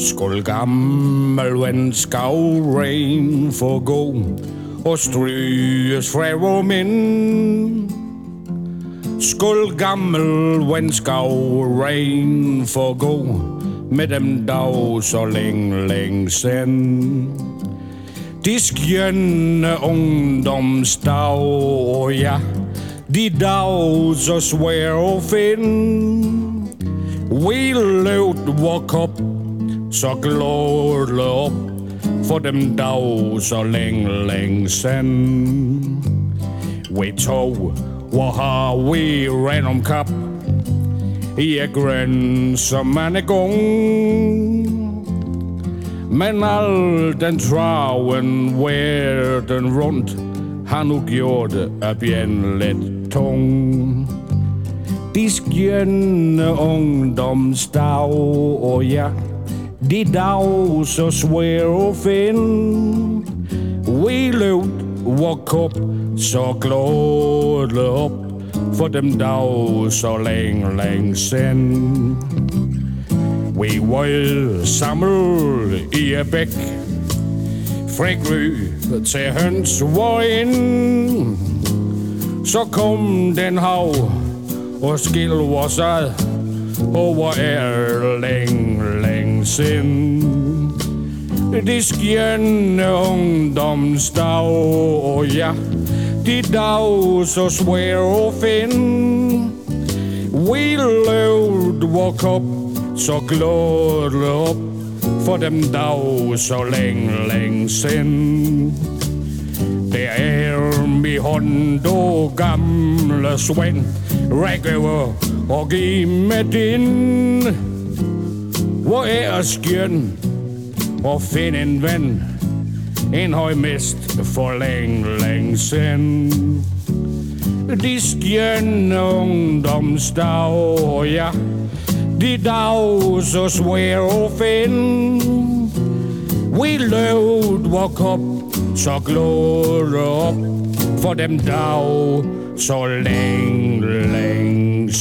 Skål gammel venskab rain for gå og stryges fra vor mind. Skål gammel venskab rain for gå med dem dag så længe, længe sen. De skjønne ungdomsdag, og ja, de dag så svære at finde. We løvd walk up, så glåle op for dem dag så længe, længe sen. We tog, hvor har vi ren om cup i er grøn som man er. Men al den traven verden rundt har nu gjort at en lidt tung. De skjønne ungdomsdag, og ja, de dag så svære at finde. We løvd walk up, så glådle op for dem dag så længe, længe sen. Vi var samlet i et bæk, Frikry til høns var ind. Så kom den hav og skil vores ad, over er længe, længe siden. De skjønne ungdomsdag, og ja, de dag så svære at finde. We løvd walk up, så glådle op, for dem dag så længe, længe siden i er hånd, du gamle svend, ræk over og giv med din. Hvor er skjøn og find en ven, en høj mist for længe, længe sen. De skjønne ungdomsdag, ja, de dag så svære at finde. We løvd walk up, så glor op for dem dag, så længe, længe